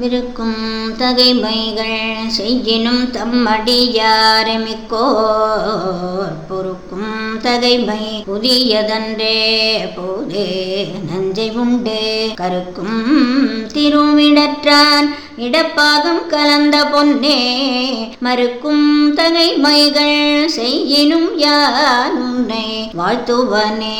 விருக்கும் தகைமைகள் செய்யினும் தம்மடியாரமிக்கோர் பொறுக்கும் தகைமை புதியதன்றே போதே நஞ்சை உண்டு. கருக்கும் திருவிடற்றான் இடப்பாகம் கலந்த பொன்னே மறுக்கும் தகைமைகள் செய்யினும் யான் உன்னை வாழ்த்துவனே.